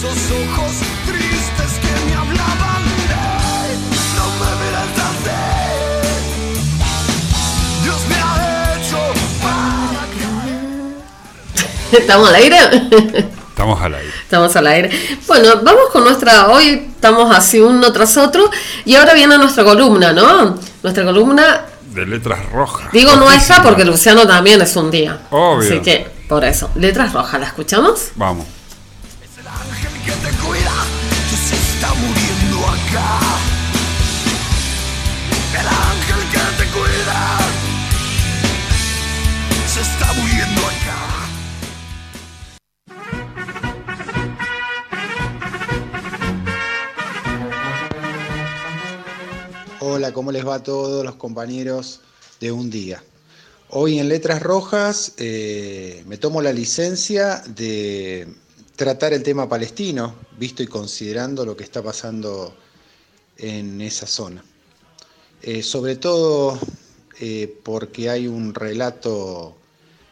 esos ojos tristes que me hablaban. Ey, no me miras así. Dios me ha hecho para que ¿Estamos al aire? Estamos al aire. Estamos al aire. Bueno, vamos con nuestra. Hoy estamos así uno tras otro. Y ahora viene nuestra columna, ¿no? Nuestra columna. De letras rojas. Digo nuestra porque Luciano también es un día. Obvio. Así que, por eso. Letras rojas, ¿la escuchamos? Vamos. Hola, ¿cómo les va a todos los compañeros de un día? Hoy en Letras Rojas eh, me tomo la licencia de tratar el tema palestino, visto y considerando lo que está pasando en esa zona. Eh, sobre todo eh, porque hay un relato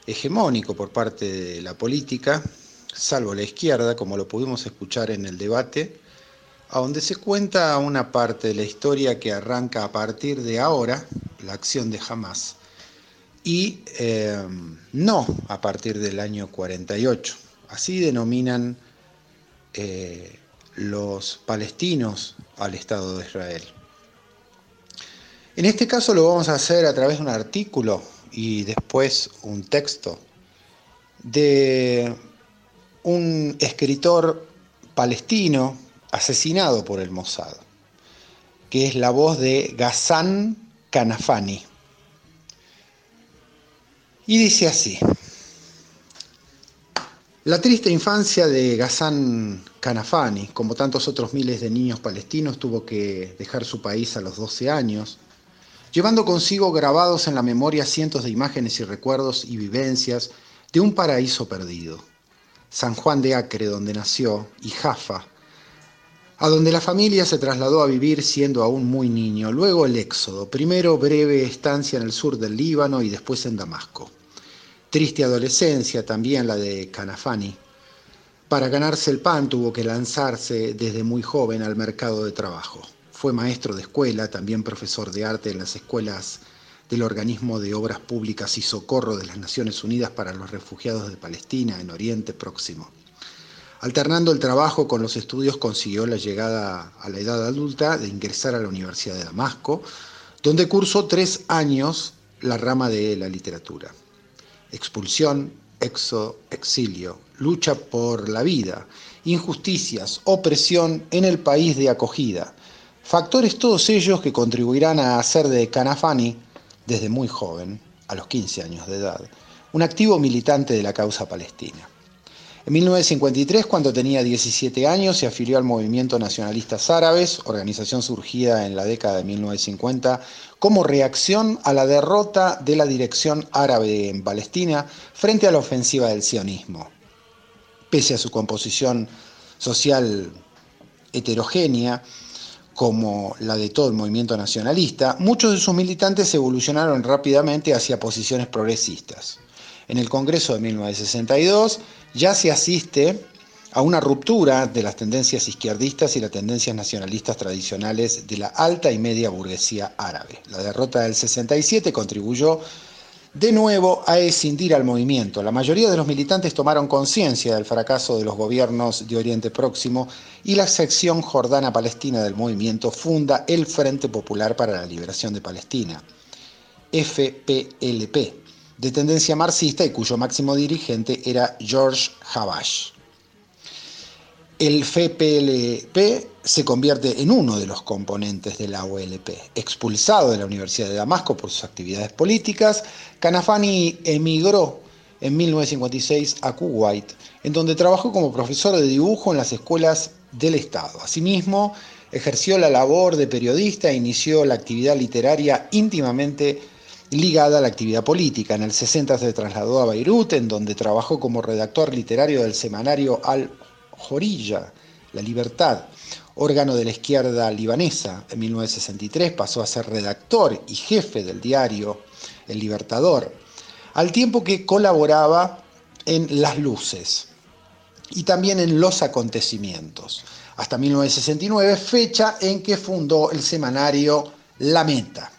hegemónico por parte de la política, salvo la izquierda, como lo pudimos escuchar en el debate, a donde se cuenta una parte de la historia que arranca a partir de ahora, la acción de Hamas, y eh, no a partir del año 48. Así denominan eh, los palestinos al Estado de Israel. En este caso lo vamos a hacer a través de un artículo y después un texto de un escritor palestino asesinado por el Mossad, que es la voz de Ghassan Kanafani. Y dice así. La triste infancia de Ghassan Kanafani, como tantos otros miles de niños palestinos, tuvo que dejar su país a los 12 años, llevando consigo grabados en la memoria cientos de imágenes y recuerdos y vivencias de un paraíso perdido. San Juan de Acre, donde nació, y Jaffa, a donde la familia se trasladó a vivir siendo aún muy niño, luego el éxodo, primero breve estancia en el sur del Líbano y después en Damasco. Triste adolescencia también la de Canafani. Para ganarse el pan tuvo que lanzarse desde muy joven al mercado de trabajo. Fue maestro de escuela, también profesor de arte en las escuelas del Organismo de Obras Públicas y Socorro de las Naciones Unidas para los Refugiados de Palestina en Oriente Próximo. Alternando el trabajo con los estudios consiguió la llegada a la edad adulta de ingresar a la Universidad de Damasco, donde cursó tres años la rama de la literatura. Expulsión, éxodo, exilio, lucha por la vida, injusticias, opresión en el país de acogida. Factores todos ellos que contribuirán a hacer de Canafani, desde muy joven, a los 15 años de edad, un activo militante de la causa palestina. En 1953, cuando tenía 17 años, se afilió al Movimiento Nacionalistas Árabes, organización surgida en la década de 1950 como reacción a la derrota de la dirección árabe en Palestina frente a la ofensiva del sionismo. Pese a su composición social heterogénea, como la de todo el movimiento nacionalista, muchos de sus militantes evolucionaron rápidamente hacia posiciones progresistas. En el Congreso de 1962 ya se asiste a una ruptura de las tendencias izquierdistas y las tendencias nacionalistas tradicionales de la alta y media burguesía árabe. La derrota del 67 contribuyó de nuevo a escindir al movimiento. La mayoría de los militantes tomaron conciencia del fracaso de los gobiernos de Oriente Próximo y la sección jordana-palestina del movimiento funda el Frente Popular para la Liberación de Palestina, FPLP, de tendencia marxista y cuyo máximo dirigente era George Habash. El FPLP se convierte en uno de los componentes de la OLP. Expulsado de la Universidad de Damasco por sus actividades políticas, Canafani emigró en 1956 a Kuwait, en donde trabajó como profesor de dibujo en las escuelas del Estado. Asimismo, ejerció la labor de periodista e inició la actividad literaria íntimamente ligada a la actividad política. En el 60 se trasladó a Beirut, en donde trabajó como redactor literario del semanario Al Jorilla, La Libertad, órgano de la izquierda libanesa. En 1963 pasó a ser redactor y jefe del diario El Libertador, al tiempo que colaboraba en Las Luces. y también en los acontecimientos, hasta 1969, fecha en que fundó el semanario La Meta,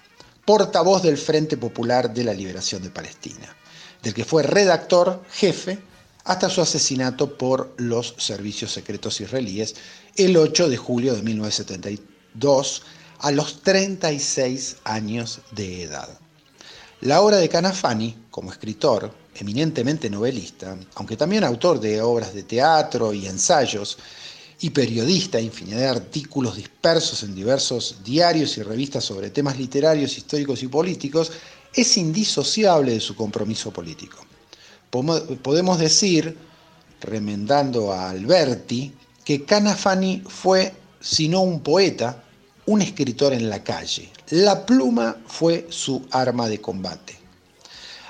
portavoz del Frente Popular de la Liberación de Palestina, del que fue redactor jefe hasta su asesinato por los servicios secretos israelíes el 8 de julio de 1972 a los 36 años de edad. La obra de Canafani, como escritor, eminentemente novelista, aunque también autor de obras de teatro y ensayos, y periodista, infinidad de artículos dispersos en diversos diarios y revistas sobre temas literarios, históricos y políticos, es indisociable de su compromiso político. Podemos decir, remendando a Alberti, que Canafani fue, si no un poeta, un escritor en la calle. La pluma fue su arma de combate.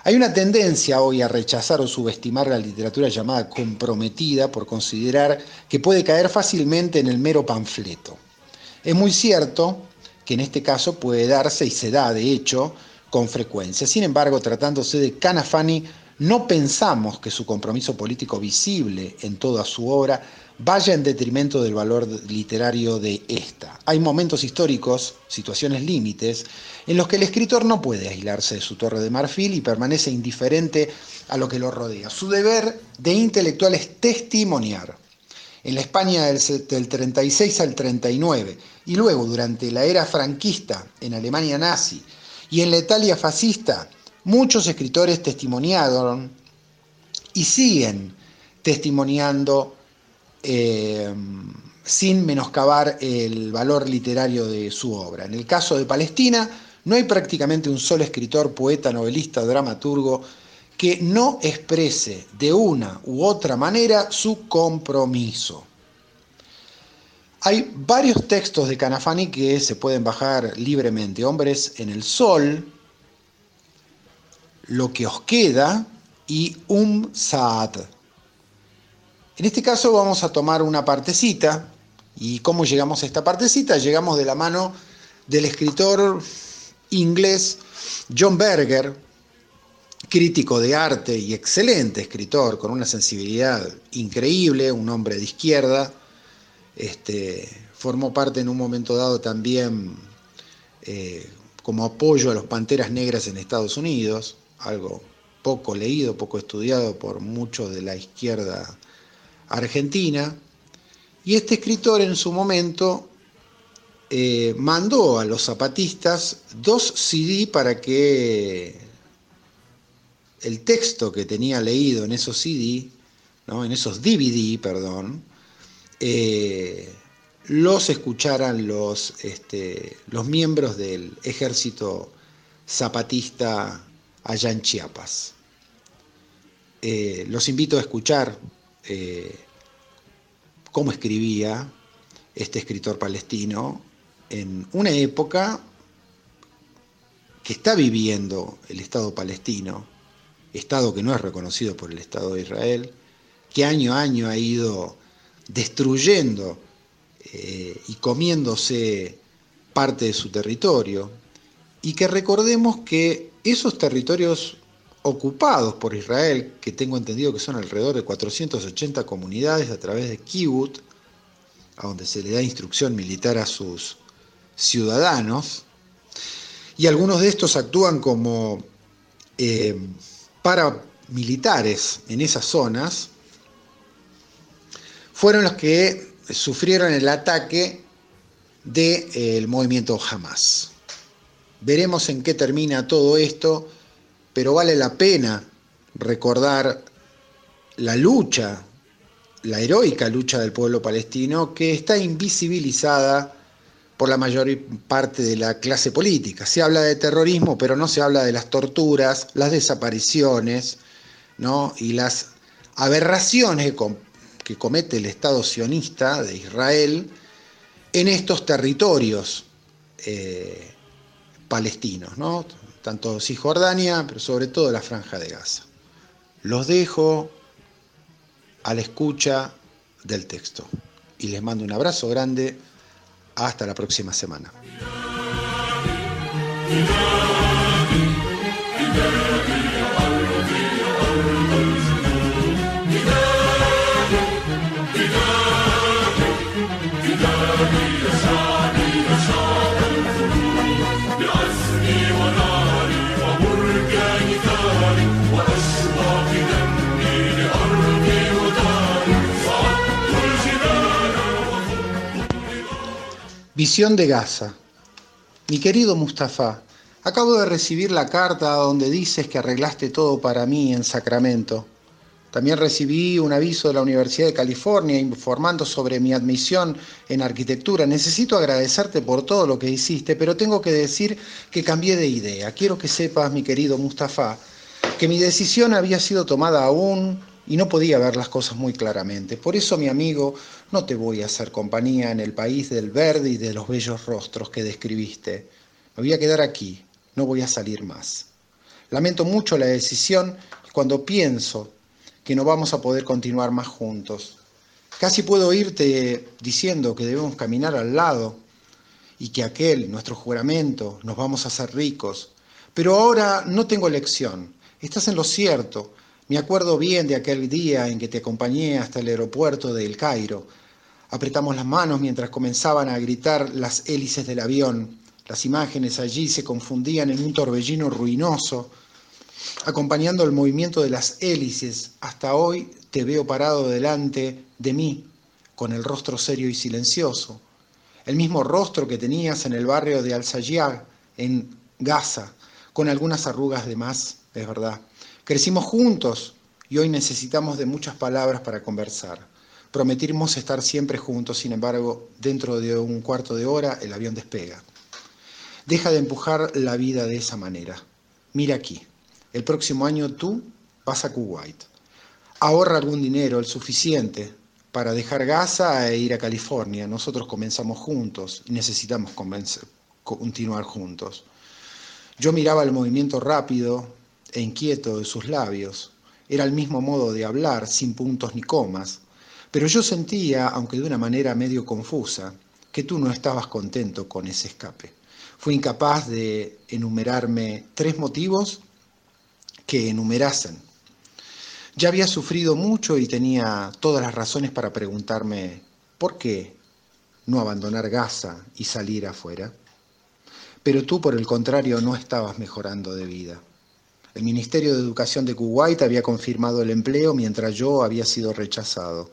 Hay una tendencia hoy a rechazar o subestimar la literatura llamada comprometida por considerar que puede caer fácilmente en el mero panfleto. Es muy cierto que en este caso puede darse y se da, de hecho, con frecuencia. Sin embargo, tratándose de Canafani, no pensamos que su compromiso político visible en toda su obra vaya en detrimento del valor literario de esta. Hay momentos históricos, situaciones límites, en los que el escritor no puede aislarse de su torre de marfil y permanece indiferente a lo que lo rodea. Su deber de intelectual es testimoniar. En la España del 36 al 39 y luego durante la era franquista en Alemania nazi y en la Italia fascista, muchos escritores testimoniaron y siguen testimoniando eh, sin menoscabar el valor literario de su obra. En el caso de Palestina, no hay prácticamente un solo escritor, poeta, novelista, dramaturgo que no exprese de una u otra manera su compromiso. Hay varios textos de Canafani que se pueden bajar libremente. Hombres en el Sol, Lo que os queda y Um Saad. En este caso vamos a tomar una partecita. ¿Y cómo llegamos a esta partecita? Llegamos de la mano del escritor inglés John Berger, crítico de arte y excelente escritor, con una sensibilidad increíble, un hombre de izquierda. Este, formó parte en un momento dado también eh, como apoyo a los Panteras Negras en Estados Unidos, algo poco leído, poco estudiado por muchos de la izquierda Argentina, y este escritor en su momento eh, mandó a los zapatistas dos CD para que el texto que tenía leído en esos CD, ¿no? en esos DVD, perdón, eh, los escucharan los, este, los miembros del ejército zapatista allá en Chiapas. Eh, los invito a escuchar eh, cómo escribía este escritor palestino en una época que está viviendo el Estado palestino, Estado que no es reconocido por el Estado de Israel, que año a año ha ido destruyendo eh, y comiéndose parte de su territorio, y que recordemos que esos territorios ocupados por Israel, que tengo entendido que son alrededor de 480 comunidades a través de Kibbutz, a donde se le da instrucción militar a sus ciudadanos, y algunos de estos actúan como eh, paramilitares en esas zonas, fueron los que sufrieron el ataque del de, eh, movimiento Hamas. Veremos en qué termina todo esto pero vale la pena recordar la lucha, la heroica lucha del pueblo palestino que está invisibilizada por la mayor parte de la clase política. Se habla de terrorismo, pero no se habla de las torturas, las desapariciones ¿no? y las aberraciones que comete el Estado sionista de Israel en estos territorios eh, palestinos. ¿no? Tanto Cisjordania, pero sobre todo la franja de Gaza. Los dejo a la escucha del texto y les mando un abrazo grande. Hasta la próxima semana. Visión de Gaza. Mi querido Mustafa, acabo de recibir la carta donde dices que arreglaste todo para mí en Sacramento. También recibí un aviso de la Universidad de California informando sobre mi admisión en arquitectura. Necesito agradecerte por todo lo que hiciste, pero tengo que decir que cambié de idea. Quiero que sepas, mi querido Mustafa, que mi decisión había sido tomada aún y no podía ver las cosas muy claramente. Por eso, mi amigo, no te voy a hacer compañía en el país del verde y de los bellos rostros que describiste. Me voy a quedar aquí, no voy a salir más. Lamento mucho la decisión cuando pienso que no vamos a poder continuar más juntos. Casi puedo oírte diciendo que debemos caminar al lado y que aquel, nuestro juramento, nos vamos a hacer ricos. Pero ahora no tengo elección. Estás en lo cierto. Me acuerdo bien de aquel día en que te acompañé hasta el aeropuerto de El Cairo. Apretamos las manos mientras comenzaban a gritar las hélices del avión. Las imágenes allí se confundían en un torbellino ruinoso acompañando el movimiento de las hélices. Hasta hoy te veo parado delante de mí, con el rostro serio y silencioso. El mismo rostro que tenías en el barrio de Al-Sayyar, en Gaza, con algunas arrugas de más, es verdad. Crecimos juntos y hoy necesitamos de muchas palabras para conversar. Prometimos estar siempre juntos, sin embargo, dentro de un cuarto de hora el avión despega. Deja de empujar la vida de esa manera. Mira aquí. El próximo año tú vas a Kuwait. Ahorra algún dinero, el suficiente, para dejar Gaza e ir a California. Nosotros comenzamos juntos y necesitamos continuar juntos. Yo miraba el movimiento rápido e inquieto de sus labios. Era el mismo modo de hablar, sin puntos ni comas. Pero yo sentía, aunque de una manera medio confusa, que tú no estabas contento con ese escape. Fui incapaz de enumerarme tres motivos que enumerasen. Ya había sufrido mucho y tenía todas las razones para preguntarme por qué no abandonar Gaza y salir afuera. Pero tú, por el contrario, no estabas mejorando de vida. El Ministerio de Educación de Kuwait había confirmado el empleo mientras yo había sido rechazado.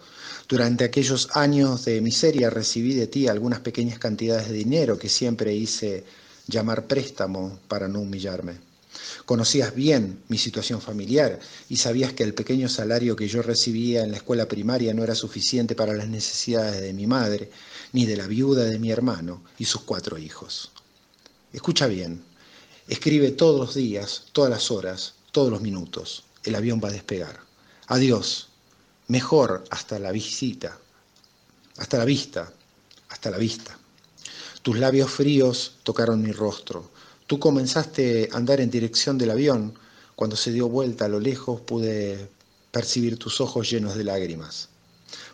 Durante aquellos años de miseria recibí de ti algunas pequeñas cantidades de dinero que siempre hice llamar préstamo para no humillarme. Conocías bien mi situación familiar y sabías que el pequeño salario que yo recibía en la escuela primaria no era suficiente para las necesidades de mi madre, ni de la viuda de mi hermano y sus cuatro hijos. Escucha bien, escribe todos los días, todas las horas, todos los minutos. El avión va a despegar. Adiós. Mejor hasta la visita. Hasta la vista. Hasta la vista. Tus labios fríos tocaron mi rostro. Tú comenzaste a andar en dirección del avión. Cuando se dio vuelta a lo lejos pude percibir tus ojos llenos de lágrimas.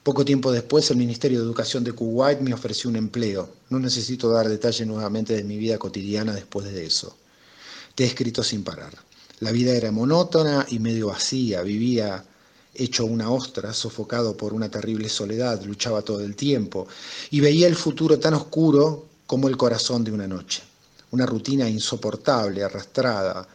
Poco tiempo después el Ministerio de Educación de Kuwait me ofreció un empleo. No necesito dar detalles nuevamente de mi vida cotidiana después de eso. Te he escrito sin parar. La vida era monótona y medio vacía. Vivía hecho una ostra, sofocado por una terrible soledad, luchaba todo el tiempo y veía el futuro tan oscuro como el corazón de una noche una rutina insoportable, arrastrada,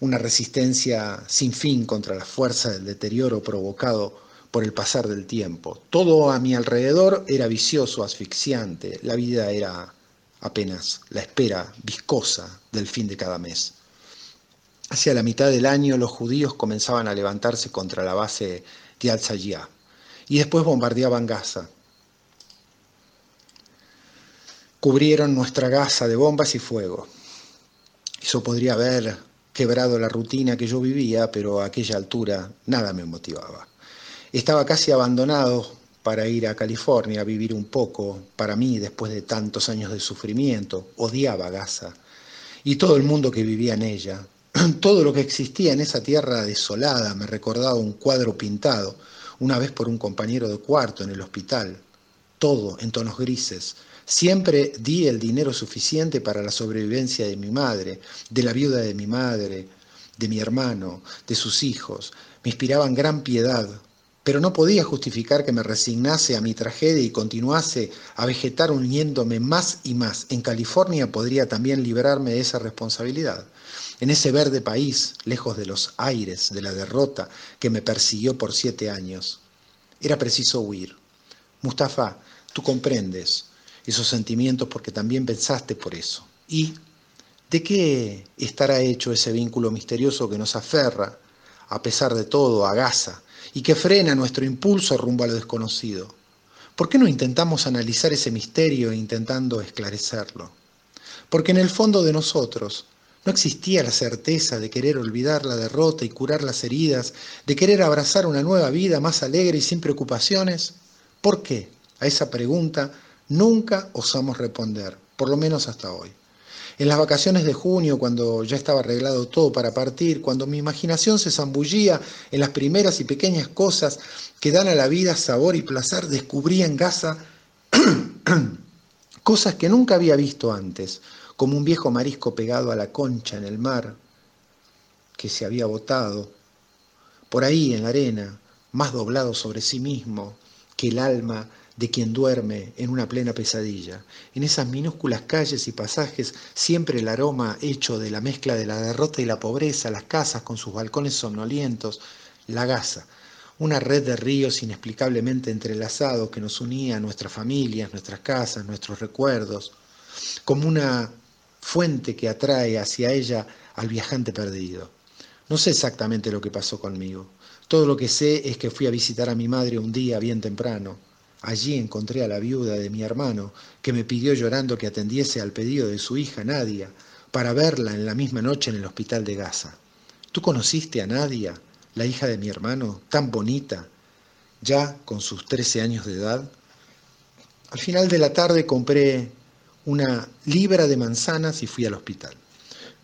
una resistencia sin fin contra la fuerza del deterioro provocado por el pasar del tiempo. Todo a mi alrededor era vicioso, asfixiante, la vida era apenas la espera viscosa del fin de cada mes. Hacia la mitad del año los judíos comenzaban a levantarse contra la base de al y después bombardeaban Gaza, cubrieron nuestra gasa de bombas y fuego. Eso podría haber quebrado la rutina que yo vivía, pero a aquella altura nada me motivaba. Estaba casi abandonado para ir a California a vivir un poco, para mí, después de tantos años de sufrimiento. Odiaba Gaza y todo el mundo que vivía en ella. Todo lo que existía en esa tierra desolada me recordaba un cuadro pintado, una vez por un compañero de cuarto en el hospital. Todo en tonos grises, Siempre di el dinero suficiente para la sobrevivencia de mi madre, de la viuda de mi madre, de mi hermano, de sus hijos. Me inspiraban gran piedad, pero no podía justificar que me resignase a mi tragedia y continuase a vegetar uniéndome más y más. En California podría también librarme de esa responsabilidad. En ese verde país, lejos de los aires de la derrota que me persiguió por siete años. Era preciso huir. Mustafa, tú comprendes, esos sentimientos porque también pensaste por eso. ¿Y de qué estará hecho ese vínculo misterioso que nos aferra, a pesar de todo, a Gaza, y que frena nuestro impulso rumbo a lo desconocido? ¿Por qué no intentamos analizar ese misterio intentando esclarecerlo? Porque en el fondo de nosotros no existía la certeza de querer olvidar la derrota y curar las heridas, de querer abrazar una nueva vida más alegre y sin preocupaciones. ¿Por qué? A esa pregunta nunca osamos responder, por lo menos hasta hoy. En las vacaciones de junio, cuando ya estaba arreglado todo para partir, cuando mi imaginación se zambullía en las primeras y pequeñas cosas que dan a la vida sabor y placer, descubrí en Gaza cosas que nunca había visto antes, como un viejo marisco pegado a la concha en el mar, que se había botado, por ahí en la arena, más doblado sobre sí mismo que el alma de quien duerme en una plena pesadilla. En esas minúsculas calles y pasajes, siempre el aroma hecho de la mezcla de la derrota y la pobreza, las casas con sus balcones somnolientos, la gasa, una red de ríos inexplicablemente entrelazados que nos unía a nuestras familias, nuestras casas, nuestros recuerdos, como una fuente que atrae hacia ella al viajante perdido. No sé exactamente lo que pasó conmigo. Todo lo que sé es que fui a visitar a mi madre un día bien temprano Allí encontré a la viuda de mi hermano, que me pidió llorando que atendiese al pedido de su hija Nadia, para verla en la misma noche en el hospital de Gaza. ¿Tú conociste a Nadia, la hija de mi hermano, tan bonita, ya con sus 13 años de edad? Al final de la tarde compré una libra de manzanas y fui al hospital.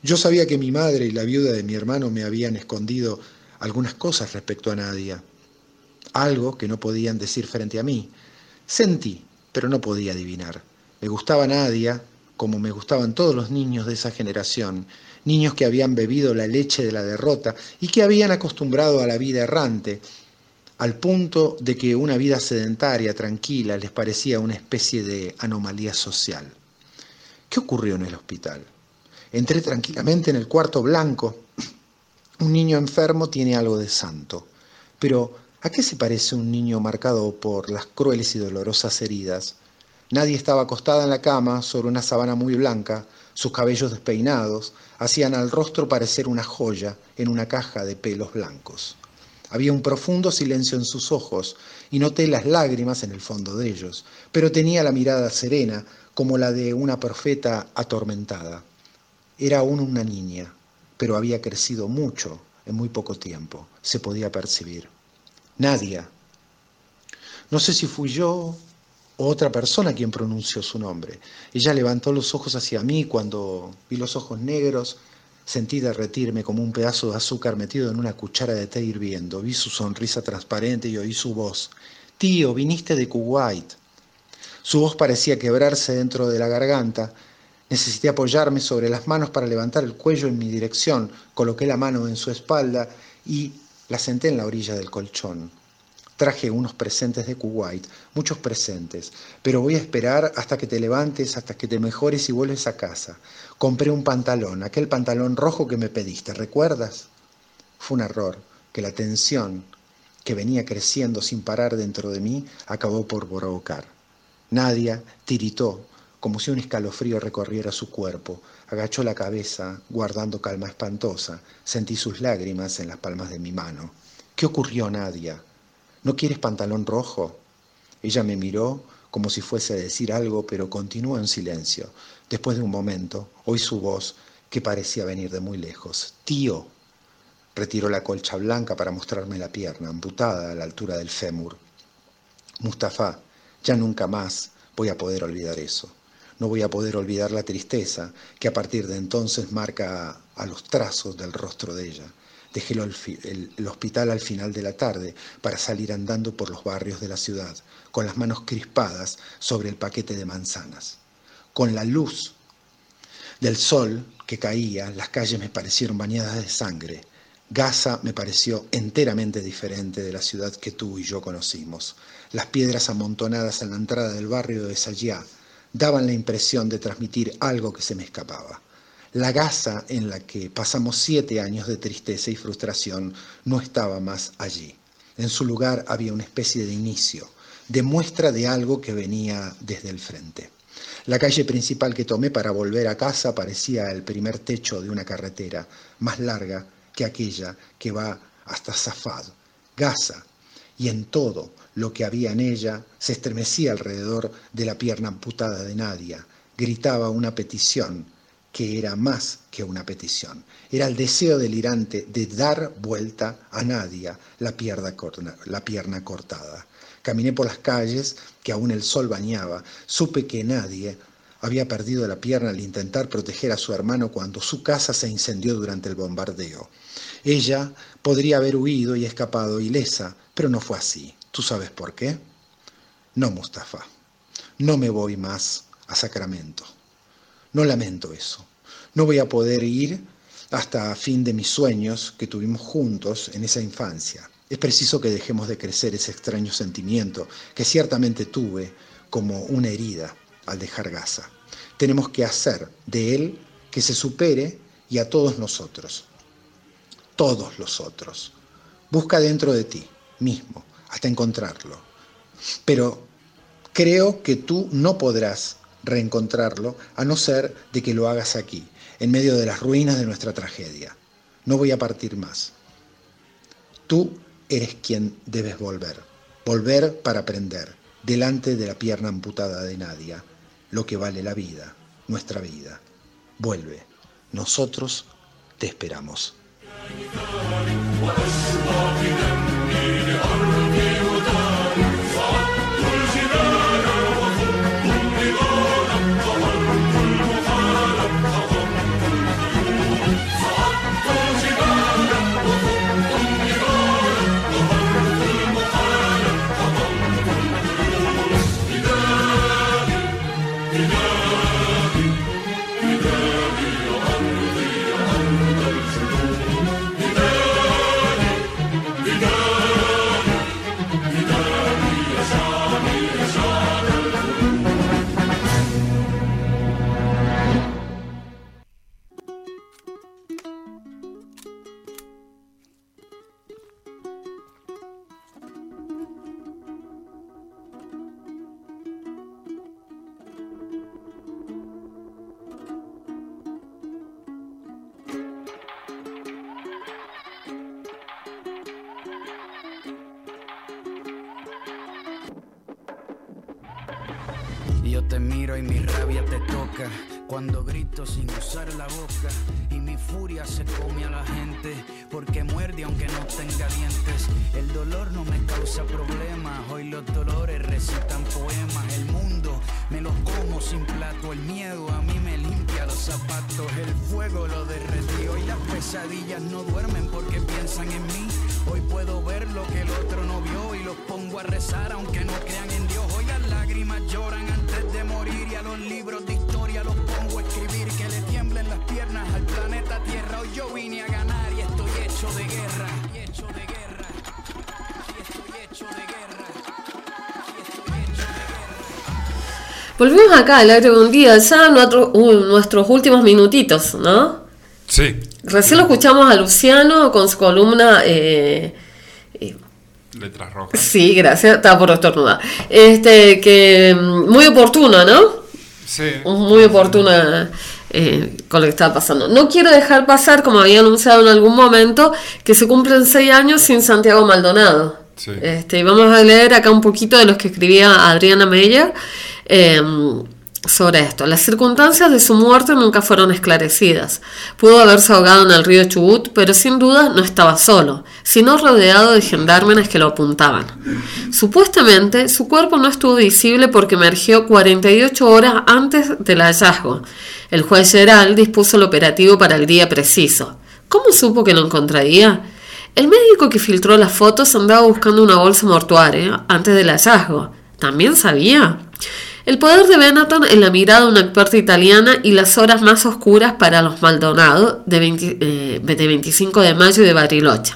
Yo sabía que mi madre y la viuda de mi hermano me habían escondido algunas cosas respecto a Nadia, algo que no podían decir frente a mí, Sentí, pero no podía adivinar. Me gustaba Nadia, como me gustaban todos los niños de esa generación, niños que habían bebido la leche de la derrota y que habían acostumbrado a la vida errante, al punto de que una vida sedentaria, tranquila, les parecía una especie de anomalía social. ¿Qué ocurrió en el hospital? Entré tranquilamente en el cuarto blanco. Un niño enfermo tiene algo de santo, pero ¿A qué se parece un niño marcado por las crueles y dolorosas heridas? Nadie estaba acostada en la cama sobre una sabana muy blanca, sus cabellos despeinados hacían al rostro parecer una joya en una caja de pelos blancos. Había un profundo silencio en sus ojos y noté las lágrimas en el fondo de ellos, pero tenía la mirada serena como la de una profeta atormentada. Era aún una niña, pero había crecido mucho en muy poco tiempo, se podía percibir. Nadia. No sé si fui yo o otra persona quien pronunció su nombre. Ella levantó los ojos hacia mí cuando vi los ojos negros, sentí derretirme como un pedazo de azúcar metido en una cuchara de té hirviendo. Vi su sonrisa transparente y oí su voz. Tío, viniste de Kuwait. Su voz parecía quebrarse dentro de la garganta. Necesité apoyarme sobre las manos para levantar el cuello en mi dirección. Coloqué la mano en su espalda y la senté en la orilla del colchón. Traje unos presentes de Kuwait, muchos presentes, pero voy a esperar hasta que te levantes, hasta que te mejores y vuelves a casa. Compré un pantalón, aquel pantalón rojo que me pediste, ¿recuerdas? Fue un error, que la tensión que venía creciendo sin parar dentro de mí acabó por provocar. Nadia tiritó, como si un escalofrío recorriera su cuerpo. Agachó la cabeza, guardando calma espantosa. Sentí sus lágrimas en las palmas de mi mano. ¿Qué ocurrió, Nadia? ¿No quieres pantalón rojo? Ella me miró como si fuese a decir algo, pero continuó en silencio. Después de un momento, oí su voz, que parecía venir de muy lejos. Tío. Retiró la colcha blanca para mostrarme la pierna, amputada a la altura del fémur. Mustafa, ya nunca más voy a poder olvidar eso. No voy a poder olvidar la tristeza que a partir de entonces marca a los trazos del rostro de ella. Dejé el, el, hospital al final de la tarde para salir andando por los barrios de la ciudad, con las manos crispadas sobre el paquete de manzanas. Con la luz del sol que caía, las calles me parecieron bañadas de sangre. Gaza me pareció enteramente diferente de la ciudad que tú y yo conocimos. Las piedras amontonadas en la entrada del barrio de Sayá daban la impresión de transmitir algo que se me escapaba. La gasa en la que pasamos siete años de tristeza y frustración no estaba más allí. En su lugar había una especie de inicio, de muestra de algo que venía desde el frente. La calle principal que tomé para volver a casa parecía el primer techo de una carretera, más larga que aquella que va hasta Zafad, Gaza, y en todo lo que había en ella se estremecía alrededor de la pierna amputada de Nadia. Gritaba una petición que era más que una petición. Era el deseo delirante de dar vuelta a Nadia la pierna, la pierna cortada. Caminé por las calles que aún el sol bañaba. Supe que nadie había perdido la pierna al intentar proteger a su hermano cuando su casa se incendió durante el bombardeo. Ella podría haber huido y escapado ilesa, pero no fue así. ¿Tú sabes por qué? No, Mustafa. No me voy más a Sacramento. No lamento eso. No voy a poder ir hasta fin de mis sueños que tuvimos juntos en esa infancia. Es preciso que dejemos de crecer ese extraño sentimiento que ciertamente tuve como una herida al dejar Gaza. Tenemos que hacer de él que se supere y a todos nosotros. Todos los otros. Busca dentro de ti mismo hasta encontrarlo. Pero creo que tú no podrás reencontrarlo a no ser de que lo hagas aquí, en medio de las ruinas de nuestra tragedia. No voy a partir más. Tú eres quien debes volver, volver para aprender, delante de la pierna amputada de Nadia, lo que vale la vida, nuestra vida. Vuelve, nosotros te esperamos. El fuego lo derretió y las pesadillas no duermen porque piensan en mí. Hoy puedo ver lo que el otro no vio y los pongo a rezar aunque no crean en Dios. Hoy las lágrimas lloran antes de morir y a los libros de historia los pongo a escribir que le tiemblen las piernas al planeta Tierra. Hoy yo vine a ganar y estoy hecho de guerra. Y. Y estoy hecho de guerra. Guerra. Volvimos acá al aire un día, ya nuestro- uh, nuestros últimos minutitos, ¿no? Sí. Recién lo escuchamos a Luciano con su columna. eh, Letras rojas. sí, gracias, estaba por estornudar. Este, que mm, muy oportuna, ¿no? Sí. Muy oportuna eh, con lo que estaba pasando. No quiero dejar pasar, como había anunciado en algún momento, que se cumplen seis años sin Santiago Maldonado. Sí. Este, y vamos a leer acá un poquito de los que escribía Adriana Meyer eh, sobre esto. Las circunstancias de su muerte nunca fueron esclarecidas. Pudo haberse ahogado en el río Chubut, pero sin duda no estaba solo, sino rodeado de gendarmes que lo apuntaban. Supuestamente, su cuerpo no estuvo visible porque emergió 48 horas antes del hallazgo. El juez Geral dispuso el operativo para el día preciso. ¿Cómo supo que lo encontraría? El médico que filtró las fotos andaba buscando una bolsa mortuaria antes del hallazgo. ¿También sabía? El poder de Benetton en la mirada de una experta italiana y las horas más oscuras para los Maldonado de, 20 eh, de 25 de mayo de Bariloche.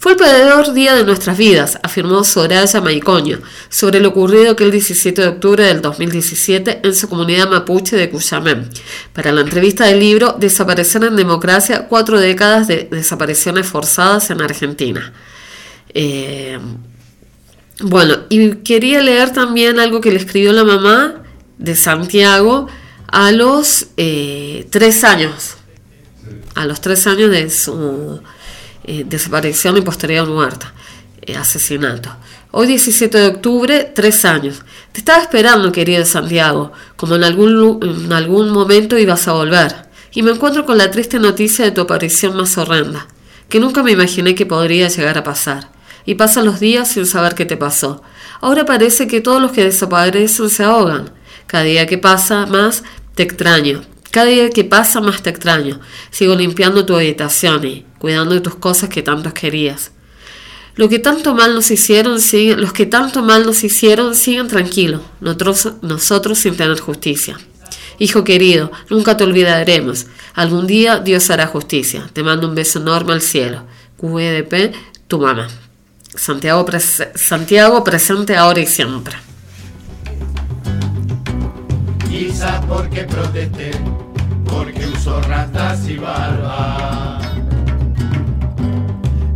Fue el peor día de nuestras vidas, afirmó Soraya Maicoño, sobre lo ocurrido aquel 17 de octubre del 2017 en su comunidad mapuche de Cuyamén. Para la entrevista del libro Desaparecer en democracia, cuatro décadas de desapariciones forzadas en Argentina. Eh, bueno, y quería leer también algo que le escribió la mamá de Santiago a los eh, tres años, a los tres años de su eh, desaparición y posterior muerte, eh, asesinato. Hoy 17 de octubre, tres años. Te estaba esperando, querido Santiago, como en algún, en algún momento ibas a volver. Y me encuentro con la triste noticia de tu aparición más horrenda, que nunca me imaginé que podría llegar a pasar. Y pasan los días sin saber qué te pasó. Ahora parece que todos los que desaparecen se ahogan. Cada día que pasa más, te extraño. Cada día que pasa más te extraño. Sigo limpiando tu habitación y cuidando de tus cosas que tanto querías. Lo que tanto mal nos hicieron, siguen- los que tanto mal nos hicieron siguen tranquilos, nosotros, nosotros sin tener justicia. Hijo querido, nunca te olvidaremos. Algún día Dios hará justicia. Te mando un beso enorme al cielo. QEDP, tu mamá. Santiago, pres- Santiago presente ahora y siempre. Quizás porque protesté, porque uso ratas y barba.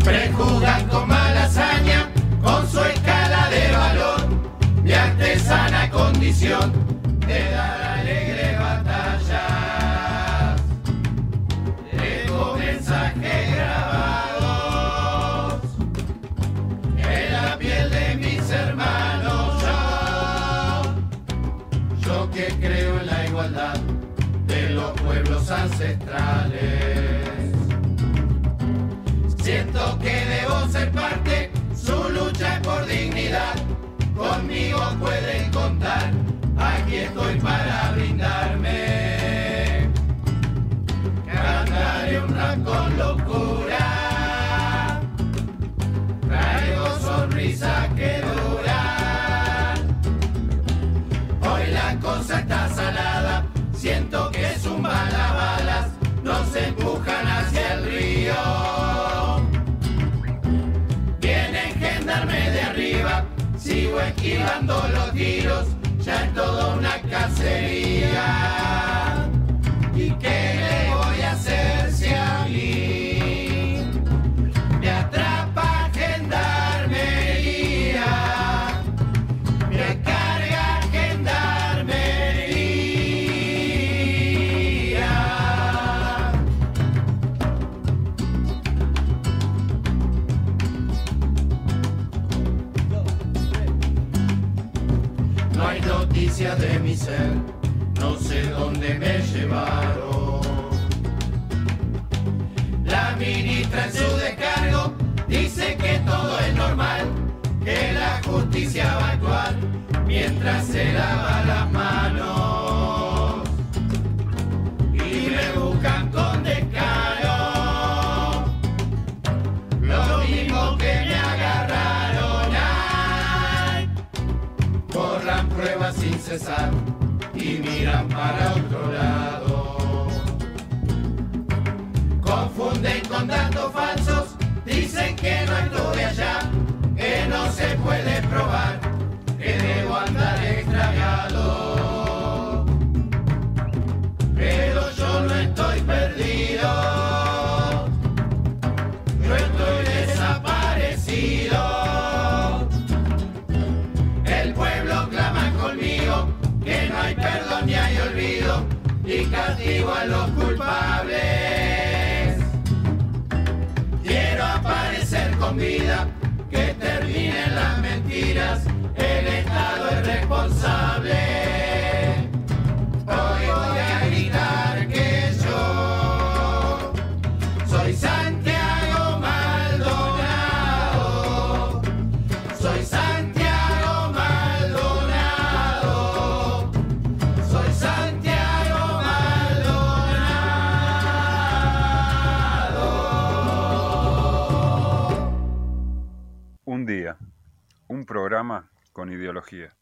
Prejuzgan con mala hazaña, con su escala de valor, mi artesana condición aquí estoy para brindarme. Cantaré un rap con locura, traigo sonrisa que dura. Hoy la cosa está salada, siento que zumban las balas, nos empujan hacia el río. Vienen gendarme de arriba, sigo esquivando los tiros, ya es toda una cacería. dando el Estado es responsable. Hoy voy a gritar que yo soy Santiago Maldonado. Soy Santiago Maldonado. Soy Santiago Maldonado. Un día, un programa con ideología.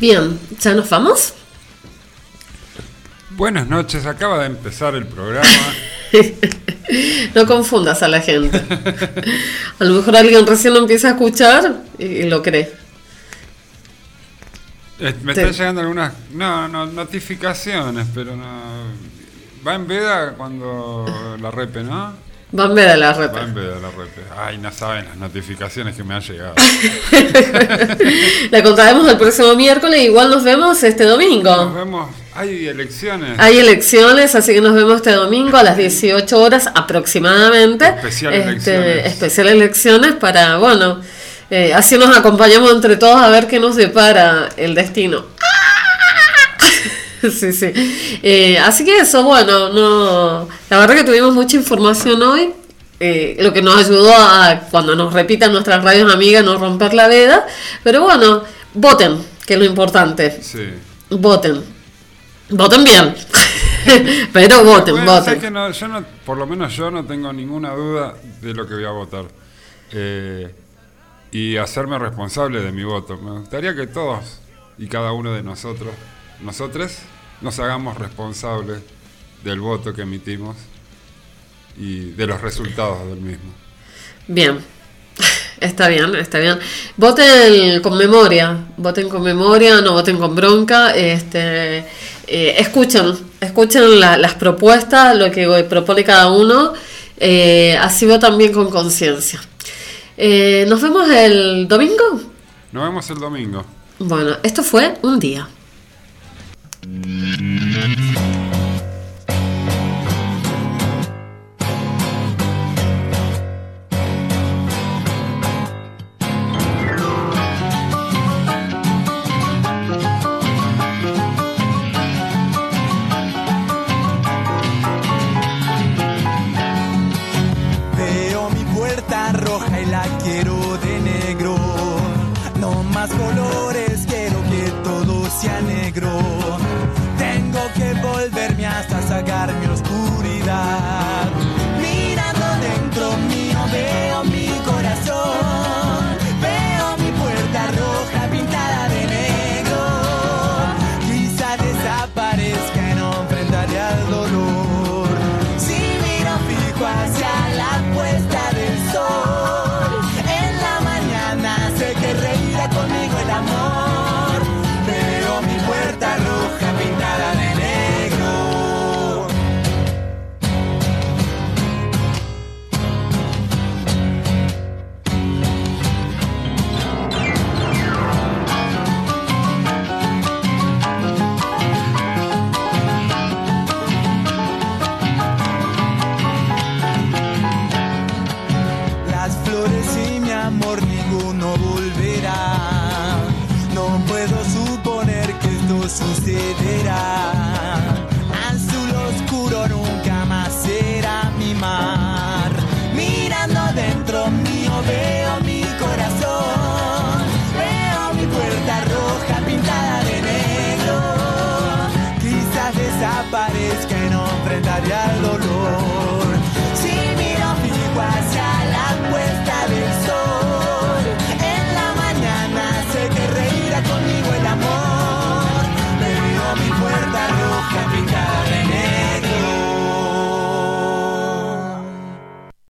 Bien, ¿ya nos vamos? Buenas noches, acaba de empezar el programa. No confundas a la gente. A lo mejor alguien recién lo empieza a escuchar y lo cree. Eh, Me están llegando algunas no, no, notificaciones, pero no. Va en veda cuando la repe, ¿no? Van a la red. Va en veda la repe. Ay, no saben las notificaciones que me han llegado. La contaremos el próximo miércoles. Igual nos vemos este Nos domingo. vemos. Hay elecciones. Hay elecciones, así que nos vemos este domingo a las 18 horas aproximadamente. Especial Este, elecciones. especial elecciones para, bueno, eh, así nos acompañamos entre todos a ver qué nos depara el destino. Sí, sí. Eh, así que eso, bueno, no. La verdad que tuvimos mucha información hoy. eh, lo que nos ayudó a, cuando nos repitan nuestras radios amigas, no romper la veda. Pero bueno, voten, que es lo importante. Sí. Voten. Voten bien. Pero voten, Bueno, voten. que no, yo no, por lo menos yo no tengo ninguna duda de lo que voy a votar. Eh, y hacerme responsable de mi voto. Me gustaría que todos y cada uno de nosotros, nosotros, nos hagamos responsables del voto que emitimos y de los resultados del mismo. Bien. Está bien, está bien. Voten con memoria, voten con memoria, no voten con bronca. Este, eh, escuchen, escuchen la- las propuestas, lo que propone cada uno. eh, así votan bien con conciencia. Eh, Nos vemos el domingo. Nos vemos el domingo. Bueno, esto fue un día. Mm.